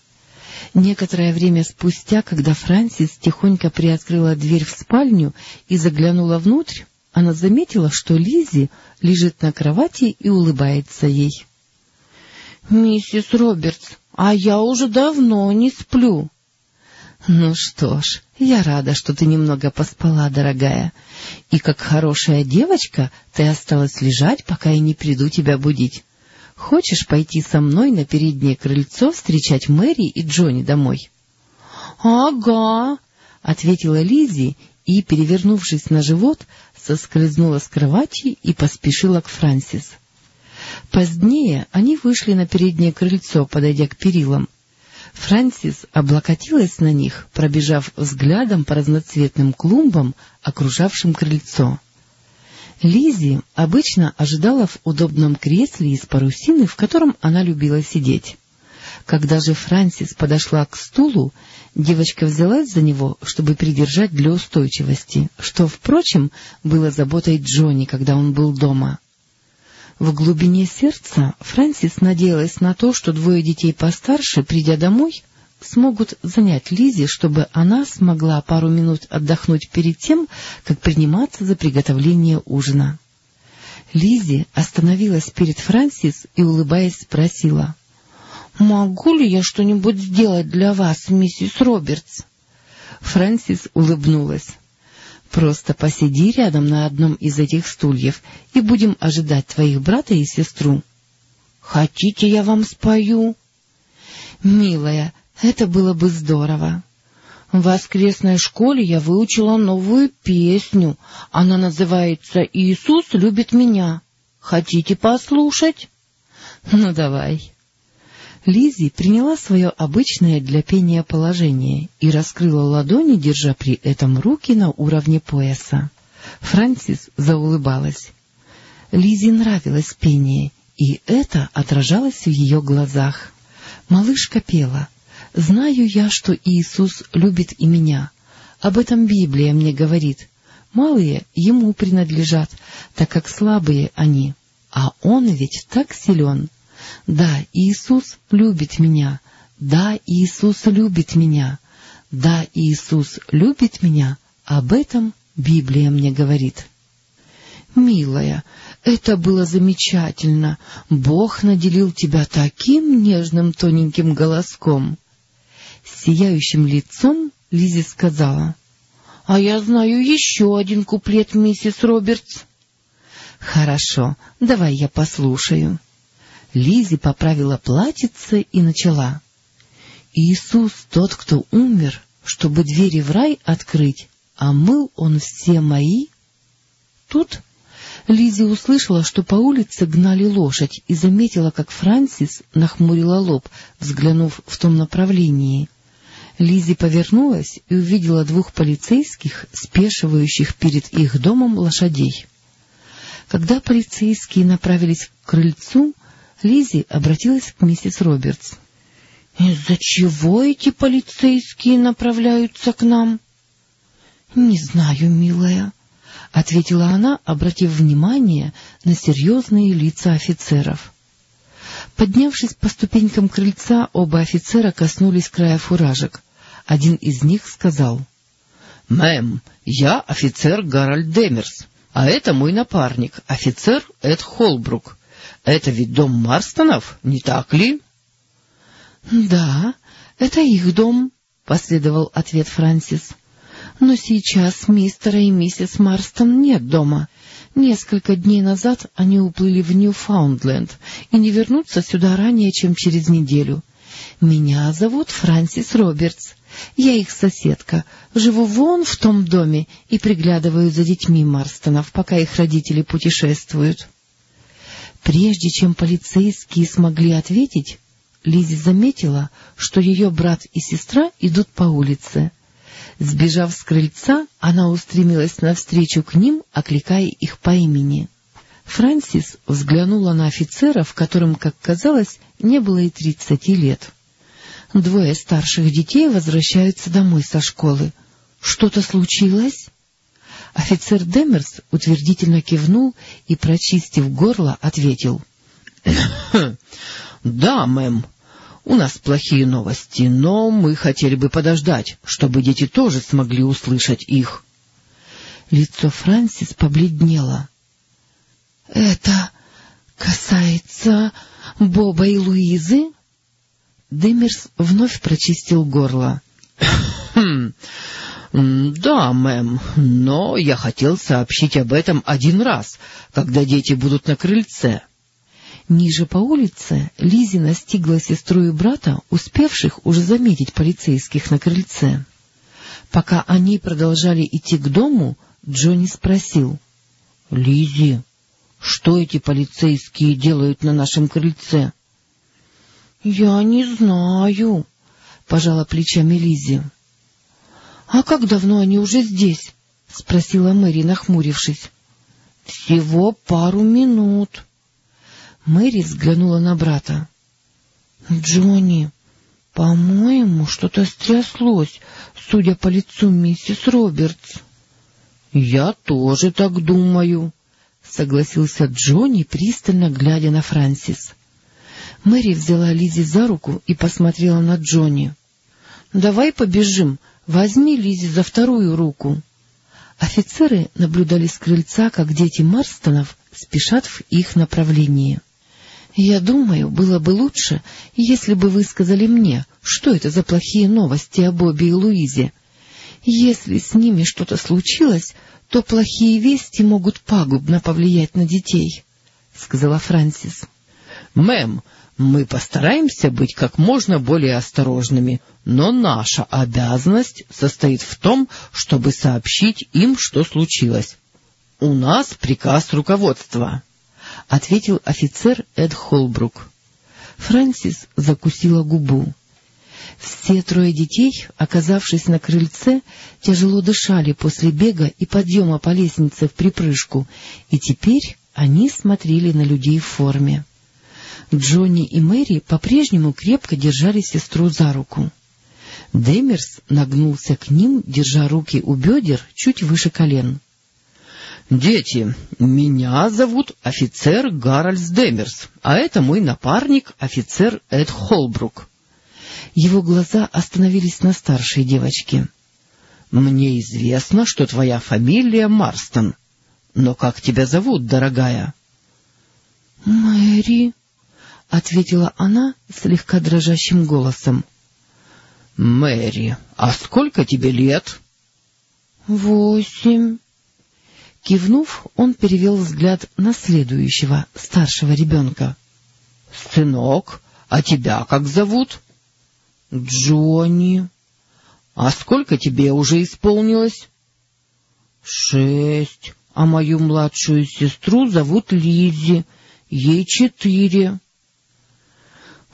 Некоторое время спустя, когда Фрэнсис тихонько приоткрыла дверь в спальню и заглянула внутрь, она заметила, что Лизи лежит на кровати и улыбается ей. — Миссис Робертс, а я уже давно не сплю. — Ну что ж, я рада, что ты немного поспала, дорогая. И как хорошая девочка ты осталась лежать, пока я не приду тебя будить. Хочешь пойти со мной на переднее крыльцо встречать Мэри и Джонни домой? — Ага, — ответила Лизи и, перевернувшись на живот, соскользнула с кровати и поспешила к Франсис. Позднее они вышли на переднее крыльцо, подойдя к перилам. Франсис облокотилась на них, пробежав взглядом по разноцветным клумбам, окружавшим крыльцо. Лизи обычно ожидала в удобном кресле из парусины, в котором она любила сидеть. Когда же Франсис подошла к стулу, девочка взялась за него, чтобы придержать для устойчивости, что, впрочем, было заботой Джонни, когда он был дома. В глубине сердца Фрэнсис надеялась на то, что двое детей постарше, придя домой, смогут занять Лизи, чтобы она смогла пару минут отдохнуть перед тем, как приниматься за приготовление ужина. Лизи остановилась перед Фрэнсис и, улыбаясь, спросила, «Могу ли я что-нибудь сделать для вас, миссис Робертс?» Фрэнсис улыбнулась. Просто посиди рядом на одном из этих стульев, и будем ожидать твоих брата и сестру. — Хотите, я вам спою? — Милая, это было бы здорово. В воскресной школе я выучила новую песню. Она называется «Иисус любит меня». Хотите послушать? — Ну, давай. Лизи приняла свое обычное для пения положение и раскрыла ладони, держа при этом руки на уровне пояса. Франсис заулыбалась. Лизи нравилось пение, и это отражалось в ее глазах. Малышка пела «Знаю я, что Иисус любит и меня. Об этом Библия мне говорит. Малые ему принадлежат, так как слабые они. А он ведь так силен». Да, Иисус любит меня. Да, Иисус любит меня. Да, Иисус любит меня. Об этом Библия мне говорит. Милая, это было замечательно. Бог наделил тебя таким нежным тоненьким голоском. С сияющим лицом Лизи сказала. — А я знаю еще один куплет, миссис Робертс. — Хорошо, давай я послушаю. Лизи поправила платьице и начала. «Иисус тот, кто умер, чтобы двери в рай открыть, а мыл он все мои». Тут Лизи услышала, что по улице гнали лошадь, и заметила, как Франсис нахмурила лоб, взглянув в том направлении. Лизи повернулась и увидела двух полицейских, спешивающих перед их домом лошадей. Когда полицейские направились к крыльцу, Лизи обратилась к миссис Робертс. — Из-за чего эти полицейские направляются к нам? — Не знаю, милая, — ответила она, обратив внимание на серьезные лица офицеров. Поднявшись по ступенькам крыльца, оба офицера коснулись края фуражек. Один из них сказал. — Мэм, я офицер Гарольд Демерс, а это мой напарник, офицер Эд Холбрук. Это ведь дом Марстонов, не так ли? — Да, это их дом, — последовал ответ Франсис. — Но сейчас мистера и миссис Марстон нет дома. Несколько дней назад они уплыли в Ньюфаундленд и не вернутся сюда ранее, чем через неделю. Меня зовут Франсис Робертс. Я их соседка, живу вон в том доме и приглядываю за детьми Марстонов, пока их родители путешествуют. Прежде чем полицейские смогли ответить, Лизи заметила, что ее брат и сестра идут по улице. Сбежав с крыльца, она устремилась навстречу к ним, окликая их по имени. Франсис взглянула на офицеров, которым, как казалось, не было и тридцати лет. Двое старших детей возвращаются домой со школы. Что-то случилось? Офицер Демерс утвердительно кивнул и, прочистив горло, ответил. — Да, мэм, у нас плохие новости, но мы хотели бы подождать, чтобы дети тоже смогли услышать их. Лицо Франсис побледнело. — Это касается Боба и Луизы? Демерс вновь прочистил горло. Да, мэм, но я хотел сообщить об этом один раз, когда дети будут на крыльце. Ниже по улице Лизи настигла сестру и брата, успевших уже заметить полицейских на крыльце. Пока они продолжали идти к дому, Джонни спросил. — Лизи, что эти полицейские делают на нашем крыльце? — Я не знаю, — пожала плечами Лизи. А как давно они уже здесь? — спросила Мэри, нахмурившись. — Всего пару минут. Мэри взглянула на брата. — Джонни, по-моему, что-то стряслось, судя по лицу миссис Робертс. — Я тоже так думаю, — согласился Джонни, пристально глядя на Франсис. Мэри взяла Лизи за руку и посмотрела на Джонни. — Давай побежим, Возьми Лизи за вторую руку. Офицеры наблюдали с крыльца, как дети Марстонов спешат в их направлении. Я думаю, было бы лучше, если бы вы сказали мне, что это за плохие новости о Бобби и Луизе. Если с ними что-то случилось, то плохие вести могут пагубно повлиять на детей, — сказала Франсис. — Мэм, мы постараемся быть как можно более осторожными, но наша обязанность состоит в том, чтобы сообщить им, что случилось. У нас приказ руководства, — ответил офицер Эд Холбрук. Фрэнсис закусила губу. Все трое детей, оказавшись на крыльце, тяжело дышали после бега и подъема по лестнице в припрыжку, и теперь они смотрели на людей в форме. Джонни и Мэри по-прежнему крепко держали сестру за руку. Демерс нагнулся к ним, держа руки у бедер чуть выше колен. — Дети, меня зовут офицер Гарольс Демерс, а это мой напарник, офицер Эд Холбрук. Его глаза остановились на старшей девочке. — Мне известно, что твоя фамилия Марстон. Но как тебя зовут, дорогая? — Мэри, — ответила она слегка дрожащим голосом. — Мэри, а сколько тебе лет? — Восемь. Кивнув, он перевел взгляд на следующего, старшего ребенка. — Сынок, а тебя как зовут? — Джонни. — А сколько тебе уже исполнилось? — Шесть, а мою младшую сестру зовут Лиззи, ей четыре. —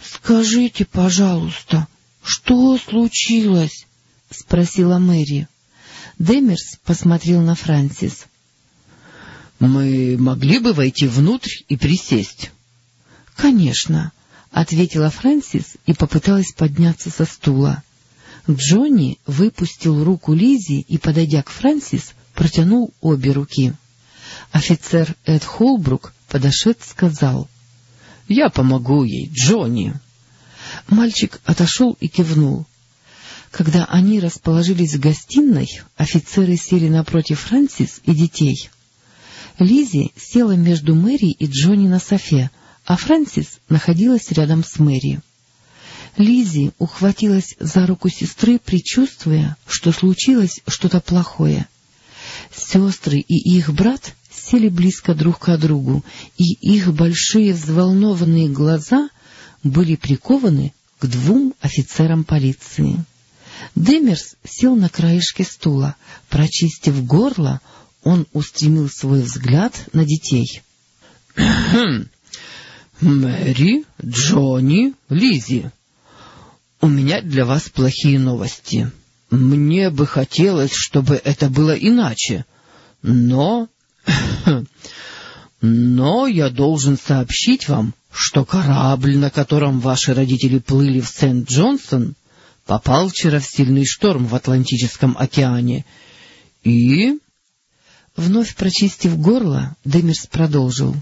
Скажите, пожалуйста, что случилось? — спросила Мэри. Демерс посмотрел на Франсис. — Мы могли бы войти внутрь и присесть? — Конечно, — ответила Франсис и попыталась подняться со стула. Джонни выпустил руку Лизи и, подойдя к Франсис, протянул обе руки. Офицер Эд Холбрук, подошед, сказал —— Я помогу ей, Джонни. Мальчик отошел и кивнул. Когда они расположились в гостиной, офицеры сели напротив Франсис и детей. Лизи села между Мэри и Джонни на софе, а Франсис находилась рядом с Мэри. Лизи ухватилась за руку сестры, предчувствуя, что случилось что-то плохое. Сестры и их брат сели близко друг к другу, и их большие взволнованные глаза были прикованы к двум офицерам полиции. Демерс сел на краешке стула. Прочистив горло, он устремил свой взгляд на детей. — Мэри, Джонни, Лизи, у меня для вас плохие новости. Мне бы хотелось, чтобы это было иначе, но... Но я должен сообщить вам, что корабль, на котором ваши родители плыли в Сент-Джонсон, попал вчера в сильный шторм в Атлантическом океане, и... Вновь прочистив горло, Демерс продолжил.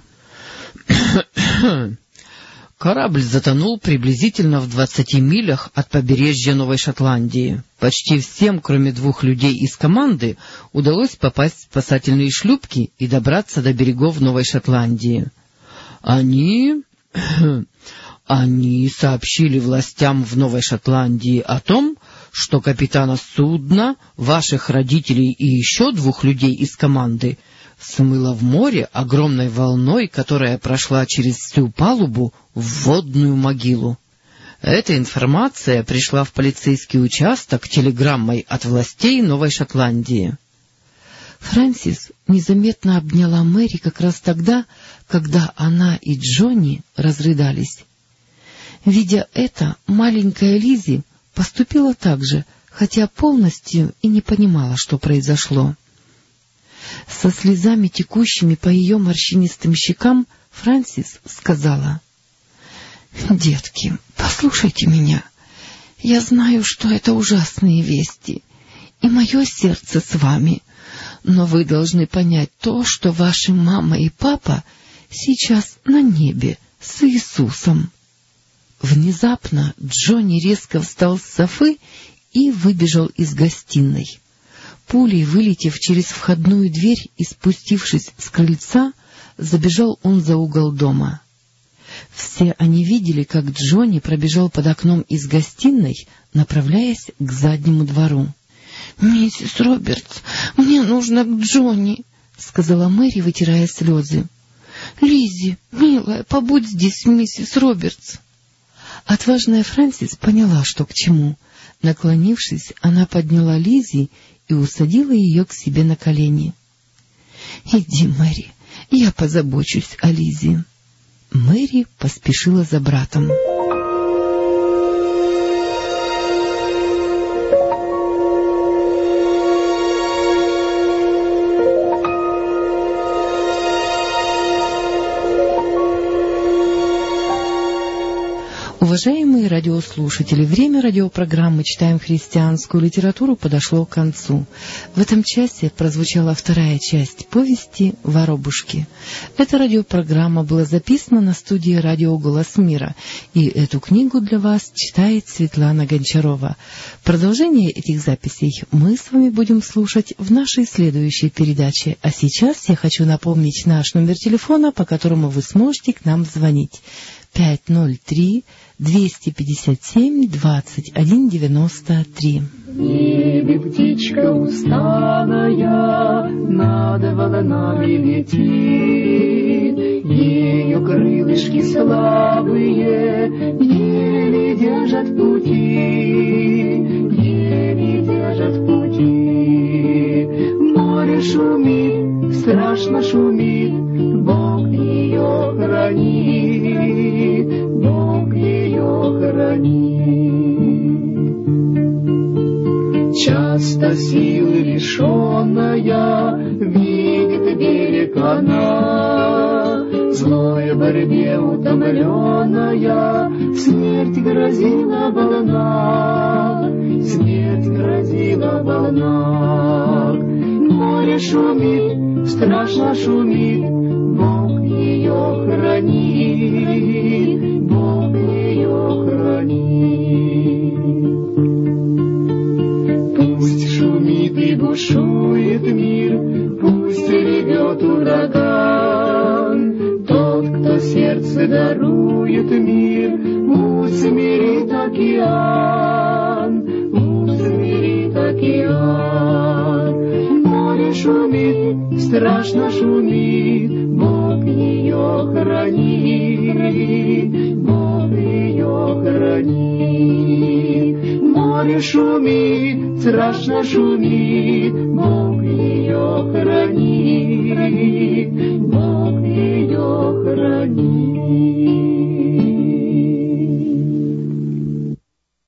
Корабль затонул приблизительно в двадцати милях от побережья Новой Шотландии. Почти всем, кроме двух людей из команды, удалось попасть в спасательные шлюпки и добраться до берегов Новой Шотландии. Они... Они сообщили властям в Новой Шотландии о том, что капитана судна, ваших родителей и еще двух людей из команды смыло в море огромной волной, которая прошла через всю палубу в водную могилу. Эта информация пришла в полицейский участок телеграммой от властей Новой Шотландии. Фрэнсис незаметно обняла Мэри как раз тогда, когда она и Джонни разрыдались. Видя это, маленькая Лизи поступила так же, хотя полностью и не понимала, что произошло. Со слезами, текущими по ее морщинистым щекам, Фрэнсис сказала, — Детки, послушайте меня. Я знаю, что это ужасные вести, и мое сердце с вами, но вы должны понять то, что ваши мама и папа сейчас на небе с Иисусом. Внезапно Джонни резко встал с софы и выбежал из гостиной. Пулей вылетев через входную дверь и спустившись с крыльца, забежал он за угол дома. Все они видели, как Джонни пробежал под окном из гостиной, направляясь к заднему двору. — Миссис Робертс, мне нужно к Джонни, — сказала Мэри, вытирая слезы. — Лиззи, милая, побудь здесь, миссис Робертс. Отважная Фрэнсис поняла, что к чему. Наклонившись, она подняла Лиззи и усадила ее к себе на колени. — Иди, Мэри, я позабочусь о Лизе. Мэри поспешила за братом. Уважаемые радиослушатели, время радиопрограммы «Читаем христианскую литературу» подошло к концу. В этом часе прозвучала вторая часть повести «Воробушки». Эта радиопрограмма была записана на студии «Радио Голос Мира», и эту книгу для вас читает Светлана Гончарова. Продолжение этих записей мы с вами будем слушать в нашей следующей передаче. А сейчас я хочу напомнить наш номер телефона, по которому вы сможете к нам звонить. 503 257 21 93. В небе птичка усталая над волнами летит, Ее крылышки слабые еле держат пути, еле держат пути. Море шумит, страшно шумит, Бог ее хранит, Бог ее хранит. Часто силы лишенная видит берег она, Злой борьбе утомленная смерть грозила волна, смерть грозила волна. Море шумит, страшно шумит, Бог ее хранит, Бог ее хранит. Пусть шумит и бушует мир, пусть ревет ураган, Тот, кто сердце дарует мир, усмирит океан, шумит, страшно шумит, Бог ее хранит, Бог ее хранит. Море шумит, страшно шумит, Бог ее хранит, Бог ее хранит.